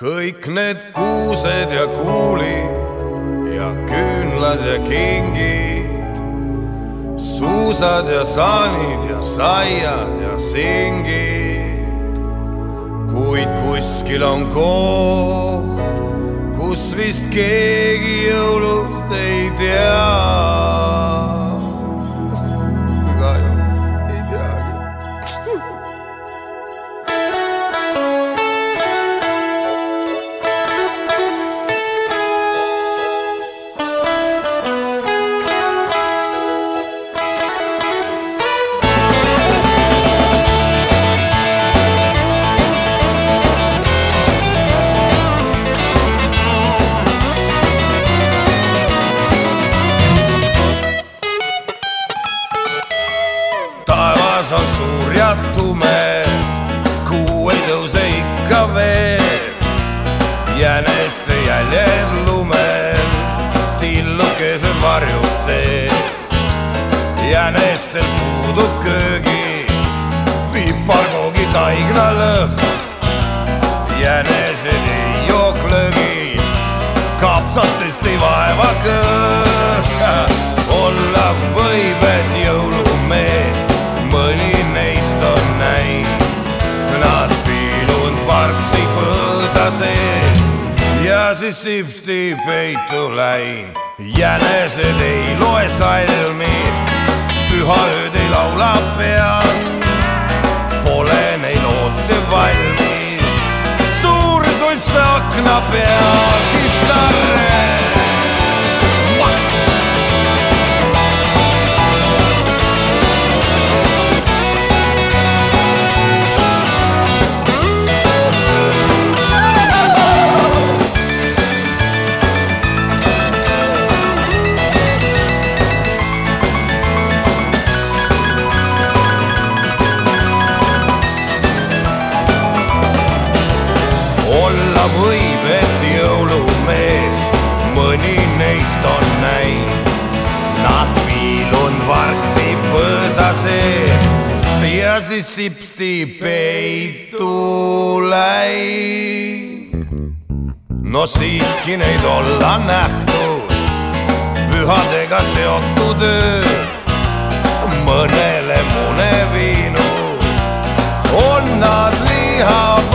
kõik need kuused ja kuulid ja küünlad ja kingid, suusad ja saanid ja saiad ja singid. kuid kuskil on koht, kus vist keegi jõulust ei tea suur ja tume, kuu ei tõuse ikka veel. jäneste jäljed lumel, tillukesed varjud teeb. jänestel puudub köögis piparkoogi taigna lõhn. jänesed ei joo klõgi, kapsastest ei vaeva kõht. põõsa sees ja siis sipsti peitu läinud. jänesed ei loe salmi, pühaööd ei laula peast, pole neil oote valmis, suur suss akna peal, olla võib, et jõulumees mõni neist on näinud. Nad piilunud vargsi põõsa seest ja siis sipsti peitu läinud. no siiski neid olla nähtud, pühadega seotud öö, mõnele mune viinud on nad liha